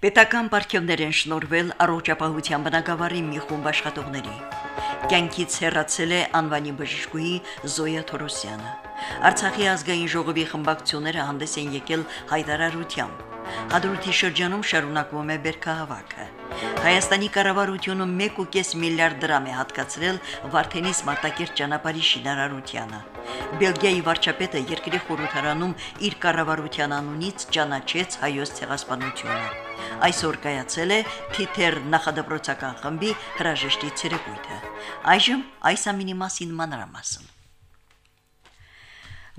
Պետական պարգևներ են շնորվել առողջապահության բնակավարի մի խումբ աշխատողների։ Կյանքից հեռացել է անվանի բժշկուհի Զոյա Թորոսյանը։ Արցախի ազգային ժողովի խմբակցությունները հանդես են եկել հայտարարությամբ։ Հադրութի շրջանում շարունակվում է բերքահավաքը։ Հայաստանի կառավարությունը 1.5 միլիարդ դրամ է հատկացրել Վարդենիս Մարտակերտ ճանապարհի շինարարությանը։ Բելգիայի վարչապետը երկրի խորհրդարանում իր կառավարության անունից ճանաչեց հայոց ցեղասպանությունը։ Այսօր կայացել է Թիթեր նախադպրոցական խմբի հրաժեշտի ցերեկույթը։ Այժմ այս ամինի մասին մանրամասն։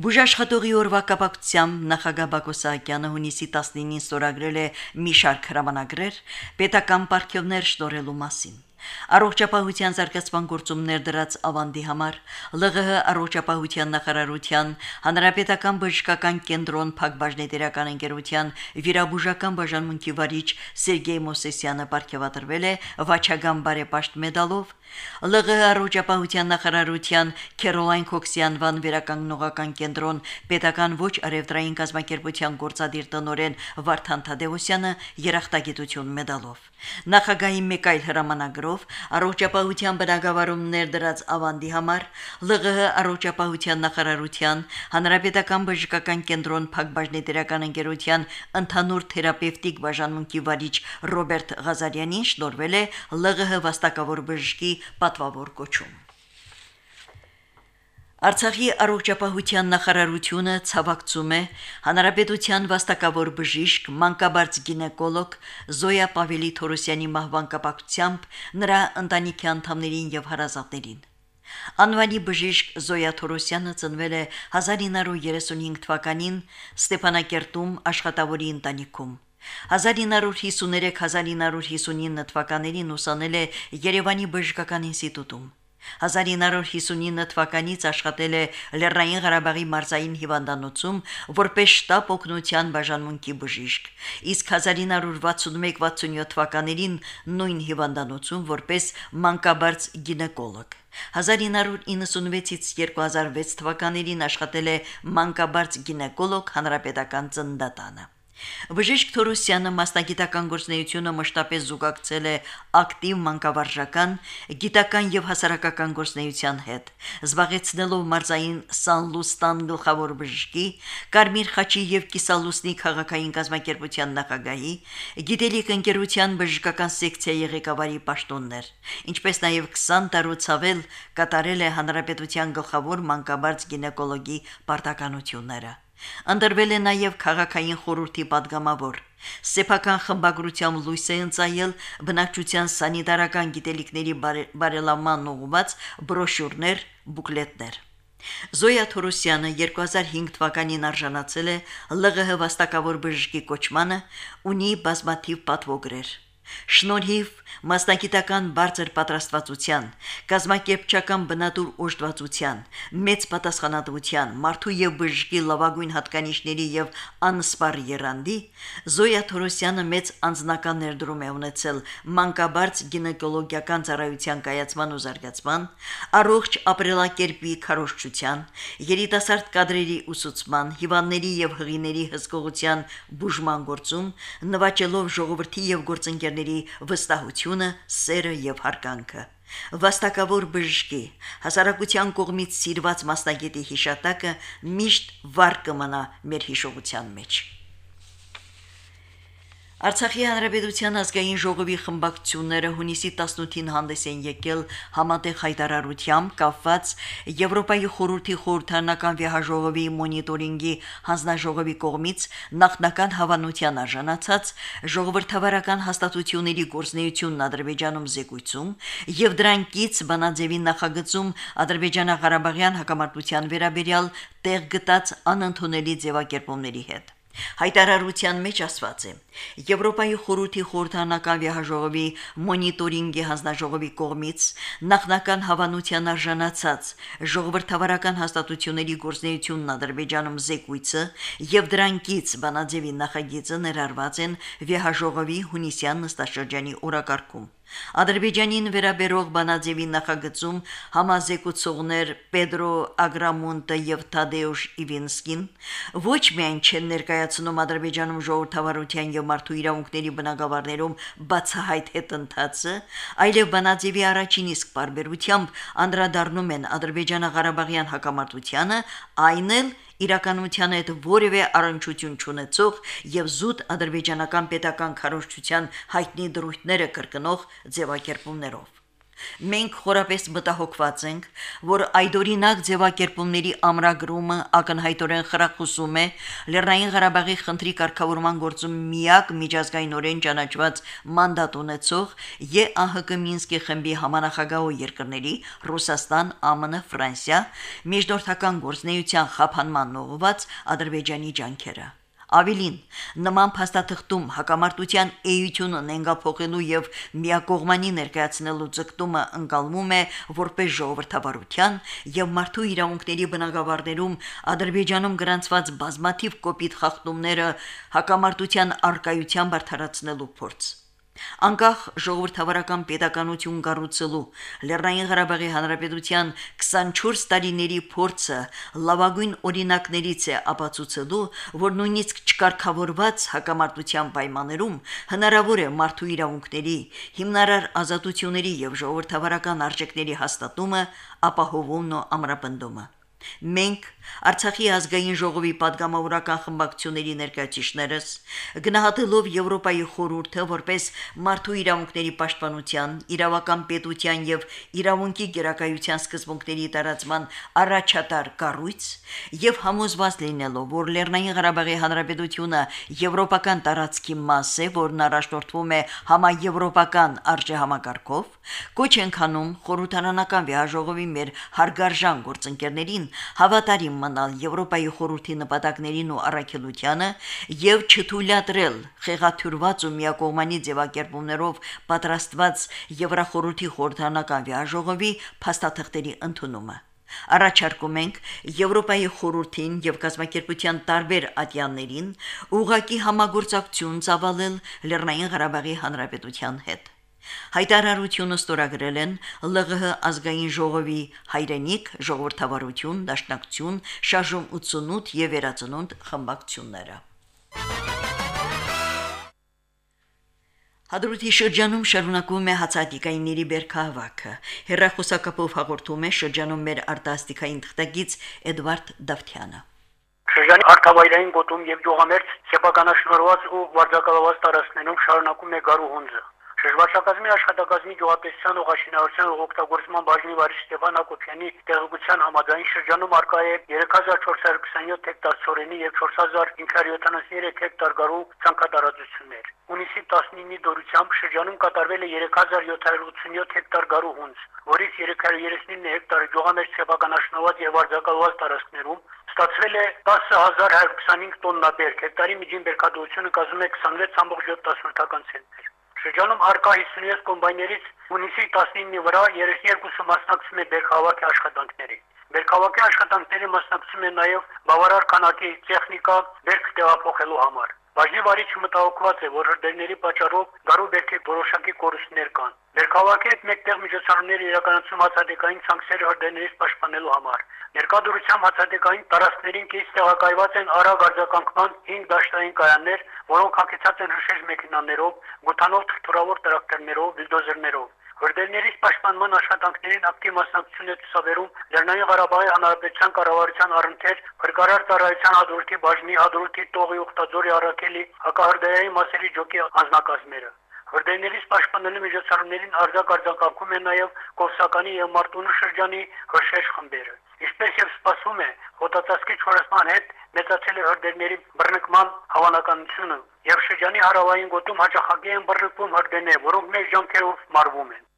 Բուժաշխատողի օրվա կապակցությամբ նախագահ Բակո Սահակյանը հունիսի 19-ին ստորագրել է մի շարք հրամանագրեր պետական ապարքևներ շնորհելու մասին։ Առողջապահության զարգացման գործումներ դրած ավանդի համար ԼՂՀ առողջապահության նախարարության Հանրապետական բժշկական կենտրոն Փակbaşնետերական ընկերության վիրաբուժական բաժանմունքի վարիչ Սերգեյ Մոսեսյանը ապարգևատրվել է Վաչագան բարեպաշտ մեդալով ԼՂՀ առողջապահության նախարարության Քերոլայն Քոքսյանվան վերականգնողական կենտրոն պետական ոչ արևտրային կազմակերպության գործադիր տնորեն Վարդան Թադևոսյանը երախտագիտություն մեդալով։ Նախագահի մեկ այլ հրամանագրով առողջապահության բնագավառում ներդրած ավանդի համար ԼՂՀ առողջապահության նախարարության Հանրապետական բժշկական կենտրոն Փակbaşնետերական ընկերության ընդհանուր թերապևտիկ բաժանմունքի վարիչ Ռոբերտ Ղազարյանին շնորվել է ԼՂՀ վաստակավոր բժշկի պատվավոր կոչում։ Արցախի առողջապահության նախարարությունը ցավակցում է հանրապետության վաստակավոր բժիշկ, մանկաբարձ գինեկոլոգ Զոյա Պավելի Թորոսյանի մահվան կապակցությամբ նրա ընտանիքի անդամներին եւ հարազատներին։ Անվանի բժիշկ Զոյա Թորոսյանը ծնվել է 1935 թվականին Ստեփանակերտում աշխատավորի ընտանիքում։ 1953-1959 թվականներին ուսանել է Երևանի բժշկական ինստիտուտում։ 1959 թվականից աշխատել է Լեռնային Ղարաբաղի մարզային հիվանդանոցում որպես շտաբ օգնության բաժանմունքի բժիշկ, իսկ 1961-67 թվականներին նույն հիվանդանոցում որպես մանկաբարձ գինեկոլոգ։ 1996-ից 2006 թվականներին աշխատել է մանկաբարձ գինեկոլոգ հանրապետական ծննդատանը։ Բժիշկ Թորոսյանը մասնագիտական գործնեությունը մշտապես զուգակցել է ակտիվ մանկավարժական, գիտական եւ հասարակական գործնեության հետ, զբաղեցնելով մարզային Սանլուստան գլխավոր բժշկի, Կարմիր խաչի եւ Կիսալուսնի քաղաքային կազմակերպության նախագահի, գիտելիք ընկերության բժշկական սեկցիայի ղեկավարի պաշտոններ, ինչպես նաեւ 20 տարուց ավել կատարել է հանրապետության գլխավոր մանկաբարձ գինեկոլոգի պարտականությունները։ Անդրվել է նաև քաղաքային խորհրդի падգամավոր։ Սեփական խմբագրությամբ լույս է ընծայել բնակչության սանիտարական գիտելիքների բարելավման ուղղված բրոշյուրներ, բուկլետներ։ Զոյա Թորոսյանը 2005 թվականին արժանացել է ԼՂՀ վաստակավոր բժշկի կոչմանը, ունի բազմաթիվ պատվոգրեր։ Շնորհիվ մասնագիտական բարձր պատրաստվածության, կազմակերպչական բնատուր օժտվածության, մեծ պատասխանատվության, մարդու եւ բժշկի լավագույն հատկանիշների եւ անսպար երանդի, Զոյա Թորոսյանը մեծ անձնական ներդրում է ունեցել մանկաբարձ գինեկոլոգիական ծառայության կայացման ու զարգացման, առողջ ապրելակերպի քարոշչության, երիտասարդ կadrերի ուսուցման, հիվանդների եւ հղիների հսկողության բուժման գործում, նվաճելով ժողովրդի եւ գործընկերների վստահությունը, սերը եւ հարգանքը։ Վաստակավոր բժշկի հասարակության կողմից սիրված մասնագետի հիշատակը միշտ վառ կմնա մեր հիշողության մեջ։ Արցախի հանրապետության ազգային ժողովի խմբակցությունները հունիսի 18-ին հանդես են եկել համատեղ հայտարարությամբ կապված Եվրոպայի խորհրդի խորհրդանական վեհաժողովի մոնիտորինգի հանձնաժողովի կողմից նախնական հավանության արժանացած ժողովրդավարական հաստատությունների գործնեությունն Ադրբեջանում զեկույցում եւ դրանքից բանաձևի նախագծում Ադրբեջանա-Ղարաբաղյան հակամարտության վերաբերյալ տեղ գտած անընդունելի ձևակերպումների հետ։ Հայտարարության մեջ ասված է. Եվրոպայի խորհրդի խորհրդանական վիայժողովի մոնիտորինգի հանձնաժողովի կողմից նախնական հավանության արժանացած ժողովրդավարական հաստատությունների գործնեությունն Ադրբեջանում զեկույցը եւ դրանքից բանաձևի նախագիծը ներառված են վիայժողովի հունիսյան նստաշրջանի օրակարգում։ Ադրբեջանին վերաբերող բանաձևի նախագծում համազեկուցողներ Պեդրո Ագրամոնտը եւ Թադեուշ Իվինսկին ոչ միայն չեն ներկայացնում Ադրբեջանում ժողովրդավարության եւ մարդու իրավունքների բնագավառներում բացահայտ հետընթացը, այլև բանաձևի առաջին իսկ բարբերությամբ անդրադառնում են Ադրբեջանա-Ղարաբաղյան հակամարտությանը, այն էլ իրականության հետ որևէ առնչություն չունեցող եւ զուտ ադրբեջանական պետական քարոշչության հայտնի դրույթները կրկնող ձևակերպումներով Մենք խորապես մտահոգված ենք, որ այդօրինակ ձևակերպումների ամրագրումը ակնհայտորեն խրախուսում է Լեռնային Ղարաբաղի խնդրի կարգավորման գործում միակ միջազգայինորեն ճանաչված մանդատ ունեցող ԵԱՀԿ Մինսկի խմբի համանախագահող երկրների Ռուսաստան, ԱՄՆ, Ֆրանսիա միջնորդական գործնեության խափանման ուղղված Ադրբեջանի ջանքերը։ Ավելին, նման փաստաթղթում հակամարտության էությունը նենգափոխելու եւ միակողմանի ներկայացնելու ձգտումը ընկալվում է որպես ժողովրդավարության եւ մարդու իրավունքների բնագավառներում Ադրբեջանում գրանցված բազմաթիվ կոպիտ խախտումները հակամարտության արկայության բարթարացնելու փորձ։ Անկախ ժողովրդավարական պետականություն կառուցելու Լեռնային Ղարաբաղի Հանրապետության 24 տարիների փորձը լավագույն օրինակներից է ապացուցելու, որ նույնիսկ չկարգավորված հակամարտության պայմաններում հնարավոր է մարդու իրավունքների, հիմնարար ազատությունների եւ ժողովրդավարական արժեքների հաստատումը, ապահովումն ու ամրապնդումը։ Մենք Արցախի ազգային ժողովի падգամավորական խմբակցությունների ներկայացիչներս գնահատելով Եվրոպայի խորհուրդը որպես մարդու իրավունքների պաշտպանության, իրավական պետության եւ իրավունքի գերակայության սկզբունքների տարածման առաջատար կառույց եւ համոզված լինելով, որ Լեռնային Ղարաբաղի Հանրապետությունը եվրոպական տարածքի մաս է, որն առաջնորդվում է համաեվրոպական արժեհամակարգով, կոչ ենք անում խորհրդարանական վիայժողովի մեր հարգարժան գործընկերներին հավատարիմ մնալ Եվրոպայի խորհրդի նպատակներին ու առաքելությանը եւ չթույլատրել խեղաթյուրված ու միակողմանի ձևակերպումներով պատրաստված Եվրախորհրդի խորհրդանական վիայժողովի փաստաթղթերի ընդունումը։ Առաջարկում ենք Եվրոպայի խորհրդին եւ կազմակերպության տարբեր ատյաններին ուղակի համագործակցություն ծավալել Լեռնային Ղարաբաղի Հանրապետության հետ։ Հայտարարությունը ստորագրել են ԼՂՀ ազգային ժողովի հայրենիք, ժողովրդավարություն, դաշնակցություն, շարժում 88 եւ վերածնունդ խմբակցությունները։ Հադրութի շրջանում շարունակվում է հացադիկայինների բերքահավաքը։ Հերրախոսակապով հաղորդում է շրջանում մեր արտասթիկային թղթակից Էդվարդ Դավթյանը։ Շրջանի արտավայրային գոտում եւ յուղամերձ սեփականաշնորհված ու վարձակալված տարածքներում շարունակում է գարու հունձը։ Շրջվարչակազմի աշխատակազմի գյուղատնտեսության ու ղաշինարարության օգտագործման բաժնի վարիչ Ստեփան Հակոբյանի տեղեկության համաձայն շրջանում արկա է 3427 հեկտար ծորենի եւ 4573 հեկտար գարու ցանքատարածություններ։ Ունիսի 19-ի դորությամբ շրջանում կատարվել է 3787 հեկտար գարու հունձ, որից 339 հեկտարը գյուղամերձ սեփականաշնորհված եւ արձակալված տարածքներում ստացվել է 10125 տոննա բերք, հեկտարի միջին բերքատվությունը կազմում է 26.7 ցենտներ։ Շրջանում արկա 57 կոմբայներից հունիսի 19-ի վրա 32-ը մասնակցում է բերքահավաքի աշխատանքների։ Բերքահավաքի աշխատանքների մասնակցում է նաև բավարար քանակի տեխնիկա բերք տեղափոխելու համար։ Բաժնի վարիչը մտահոգված է, որ հրդեհների պատճառով գարու բերքի որոշակի կորուստներ կան։ Բերքահավաքի հետ մեկտեղ միջոցառումներ իրականացում հացադեկային ցանքսերի հրդեհներից պաշտպանելու համար։ Ներկայդրությամբ հացադեկային տարածքներին կից տեղակայված են արագ արձագանքման 5 դաշտային կայաններ, որոնք հագեցած են հրշեջ մեքենաներով, գութանով թրթուրավոր տրակտորներով, բիլդոզերներով։ Հրդեհներից պաշտպանման աշխատանքներին ակտիվ մասնակցություն է ցուցաբերում Լեռնային Ղարաբաղի Հանրապետության կառավարության առընթեր Փրկարար ծառայության հադրուտի բաժնի հադրուտի տողի ուխտաձորի առաքելի հակահրդեհային մասերի ջոկի անձնակազմերը։ Հրդեհներից պաշտպանելու միջոցառումներին արձակ արձակակում է նաև Կովսականի եւ Մարտունու շրջանի հրշեջ խմբերը։ Ինչպես եւ սպասվում է, հոտածածկի չորացման հետ մեծացել է հրդեհների բռնկման հավանականությունը եւ շրջանի հարավային գոտում հաճախակի են բռնկվում հրդեհներ, որոնք մեր ջանքերով մարվում են։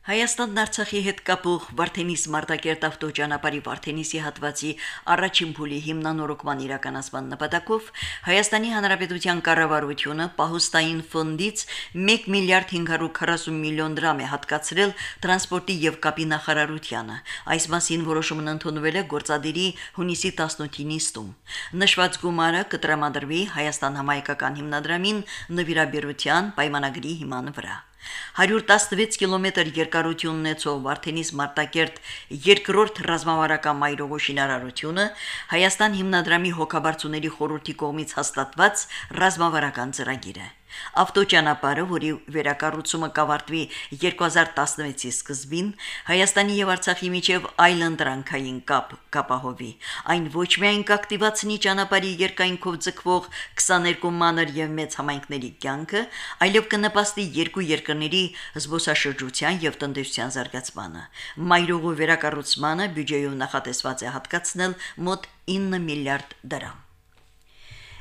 Հայաստանն Արցախի հետ կապող Վարդենիս Մարտակերտ ավտոճանապարհի Վարդենիսի հատվածի առաջին փուլի հիմնանորոգման իրականացման նպատակով Հայաստանի Հանրապետության կառավարությունը պահոստային ֆոնդից 1 միլիարդ 540 միլիոն դրամ է հատկացրել տրանսպորտի եւ կապի նախարարությանը։ Այս մասին որոշումն ընդունվել է գործադիրի հունիսի 18-ի նիստում։ Նշված գումարը կտրամադրվի Հայաստան համայնքական հիմնադրամին նվիրաբերության պայմանագրի հիման վրա։ 116 կիլոմետր երկարություն ունեցող Վարդենիս Մարտակերտ երկրորդ ռազմավարական մայրօղու շինարարությունը Հայաստան հիմնադրամի հոգաբարձուների խորհրդի կողմից հաստատված ռազմավարական ծրագիր է։ Ավտոճանապարհը, որի վերակառուցումը կավարտվի 2016-ի սկզբին, Հայաստանի եւ Արցախի միջև այլընտրանքային կապ կապահովի։ Այն ոչ միայն կակտիվացնի ճանապարհի երկայնքով ձգվող 22 մանր եւ մեծ համայնքների կյանքը, այլև կնպաստի երկու երկրների զբոսաշրջության եւ տնտեսության զարգացմանը։ Մայրուղու վերակառուցմանը բյուջեյով նախատեսված է հատկացնել մոտ 9 միլիարդ դրամ։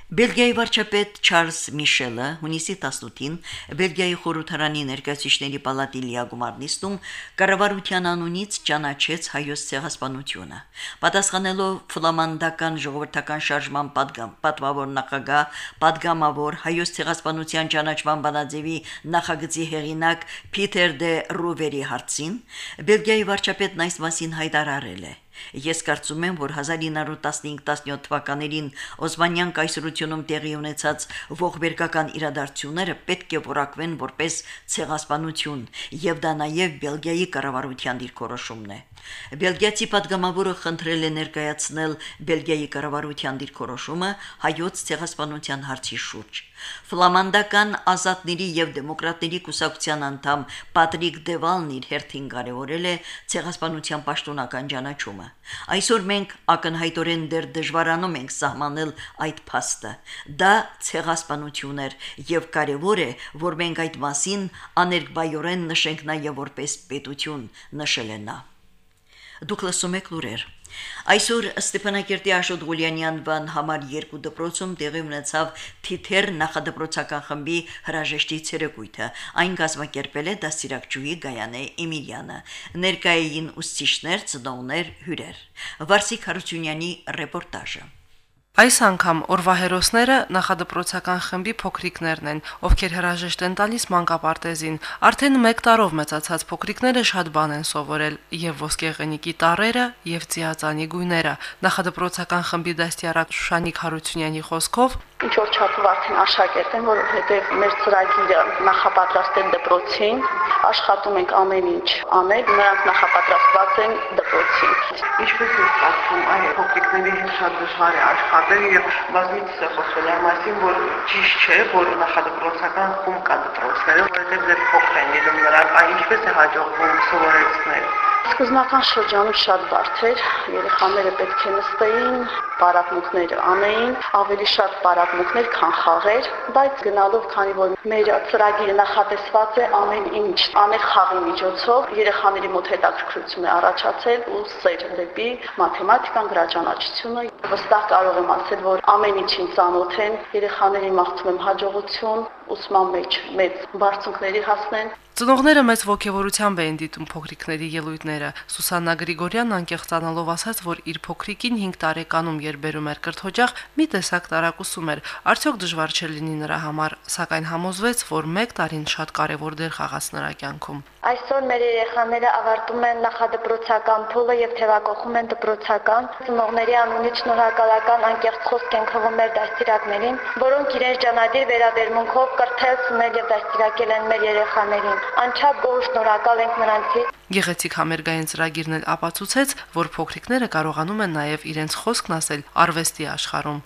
Բելգիայի վարչապետ Չարլզ Միշելը հունիսի 18-ին Բելգիայի խորհրդարանի ներկայացուցիչների պալատի լիագումարնիստում կառավարության անունից ճանաչեց հայոց ցեղասպանությունը։ Պատասխանելով ֆլամանդական ժողովրդական շարժման падգամ պատվավոր նախագահ падգամավոր հայոց ցեղասպանության ճանաչման բանաձևի նախագծի հեղինակ Փիթեր դե Ռուվերի հարցին Բելգիայի վարչապետն այս մասին հայտարարել է. Ես կարծում եմ, որ 1915-17 թվականներին Օսմանյան կայսրությունում տեղի ունեցած ողբերգական իրադարձությունները պետք է որակվեն որպես ցեղասպանություն, եւ դա նաեւ Բելգիայի կառավարության դիրքորոշումն է։ Բելգիացի падգամավորը խնդրել է ներկայացնել Բելգիայի կառավարության դիրքորոշումը հայոց ցեղասպանության հարցի շուրջ։ Ֆլամանդական ազատների եւ դեմոկրատների կուսակցության անդամ Պատրիկ Դևալն իր հերթին կարևորել է ցեղասպանության պաշտոնական ճանաչումը։ Այսօր մենք ակնհայտորեն դեռ դժվարանում ենք սահմանել այդ փաստը։ Դա ցեղասպանություն էր եւ կարևոր է, որ մենք այդ մասին աներկբայորեն նշենք նաեւ որպես պետություն, նշել է նա։ Դուք լսում եք լուրեր։ Այսօր Ստեփանակերտի Աշոտ Ղուլյանի անվան համար 2 դպրոցում տեղի ունեցավ Թիթեր նախադպրոցական խմբի հրաժեշտի ցերեկույթը։ Այն կազմակերպել է դասիրակչուհի Գայանե Էմիլյանը։ Ներկայային ուսուցիչներ, ծնողներ, հյուրեր։ Վարսիկ Հարությունյանի ռեպորտաժը։ Այս անգամ օրվա հերոսները նախադպրոցական խմբի փոքրիկներն են, ովքեր հրաժեշտ են տալիս մանկապարտեզին։ Արդեն 1 տարով մեծացած փոքրիկները շատ բան են սովորել եւ ոսկեղենիկի տարերը եւ ծիածանի գույները։ Նախադպրոցական խմբի դաստիարակ Շուշանիկ Հարությունյանի խոսքով ինչ որ չափով արդեն աշակերտ են, որովհետև մեր ծրագիրը նախապատրաստել դպրոցին, աշխատում ենք ամեն ինչ անել, նրանք նախապատրաստված են դպրոցին։ Ինչպես է ստացվում, այ փոքրիկների հետ շատ դժվար է աշխատել եւ բազմիցս է խոսվել այն մասին, որ ճիշտ չէ, որ նախադպրոցական խումբ կա դպրոցներում, որովհետև դեռ փոքր են լինում նրանք, այ ինչպես է հաջողվում սովորեցնել Սկզբնական շրջանում շատ բարդ էր, երեխաները պետք է նստեին, պարապմունքներ անեին, ավելի շատ պարապմունքներ, քան խաղեր, բայց գնալով, քանի որ մեր ծրագիրը նախատեսված է ամեն ինչ անել խաղի միջոցով, երեխաների մոտ հետաքրքրություն է առաջացել ու սեր դեպի մաթեմատիկան, գրաճանաչությունը։ Վստահ կարող եմ ասել, որ ամեն ինչին ծանոթ են, երեխաների մաղթում եմ հաջողություն, ուսման մեջ մեծ բարձունքների հասնեն Ծնողները մեծ ողջավորությամբ էին դիտում փոքրիկների ելույթները։ Սուսաննա Գրիգորյանն անկեղծանալով ասաց, որ իր փոքրիկին 5 տարեկանում երբ բերում էր կրթօջախ, մի տեսակ տարակուսում էր։ Արդյոք դժվար չէ լինի նրա համար, սակայն համոզվեց, որ 1 տարին շատ կարևոր դեր խաղաց նրա կյանքում։ Այսօր մեր երեխաները ավարտում են նախադպրոցական փուլը եւ թեվակողում են դպրոցական։ Ծնողների անունից շնորհակալական անկեղծ խոսք են խվում մեր դաստիարակներին, որոնք իրենց ջանադիր վերաբերմունքով կրթել, սունել եւ դաստիարակել են մեր երեխաներին անչափ գոհ շնորհակալ ենք նրանցից։ Գեղեցիկ համերգային ծրագիրն էլ ապացուցեց, որ փոքրիկները կարողանում են նաև իրենց խոսքն ասել արվեստի աշխարհում։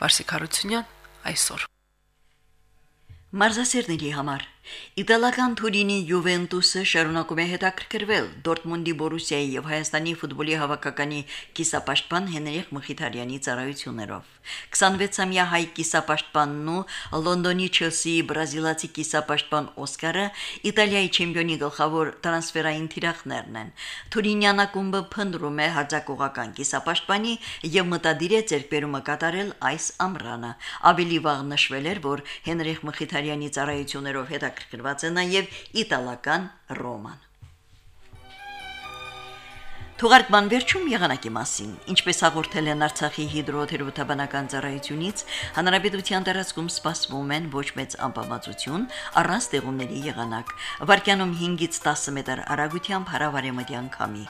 Վարսիկ Հարությունյան այսօր Մարզասերների համար Իտալական Թուրինի Յուվենտուսը շարունակում է հետաքրքրվել Դորտմունդի Բորուսիայի եւ Հայաստանի ֆուտբոլի հավաքականի կիսապաշտպան Հենրիխ Մխիթարյանի ծառայություններով։ 26-ամյա հայ կիսապաշտպանն ու Լոնդոնի Չելսիի բրազիլացի կիսապաշտպան Օսկարը Իտալիայի չեմպիոնի գլխավոր տրանսֆերային թիրախներն են։ Թուրինյան ակումբը փնտրում է հարձակողական կիսապաշտպանի եւ մտադիր է ձերբերումը կատարել այս ամռանը։ Ավելի վաղ նշվել էր, որ Հենրիխ Մխիթարյանի ծառայություններով հետաքրքրված է նաեւ իտալական Ռոման։ Թուղարկման վերջում եղանակի մասին, ինչպես հաղորդել են Արցախի հիդրոթերապևտաբանական ծառայությունից, հանրապետության տարածքում սպասվում են ոչ մեծ անբավարարություն, առանց տեղումների եղանակ։ Վարկյանում 5-ից 10 մետր արագությամբ հարավարեմտյան քամի։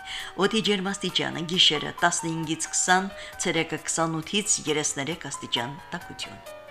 Օդի ջերմաստիճանը՝ գիշերը 15-ից 20, ցերեկը 28-ից 33 աստիճան տաքություն։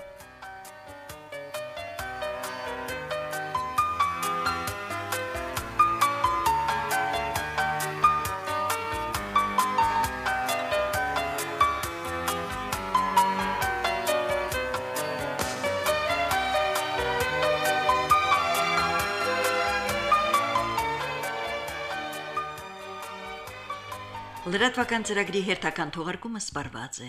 Լրատվական ծրագրի հերթական թողարկումը սպարված է։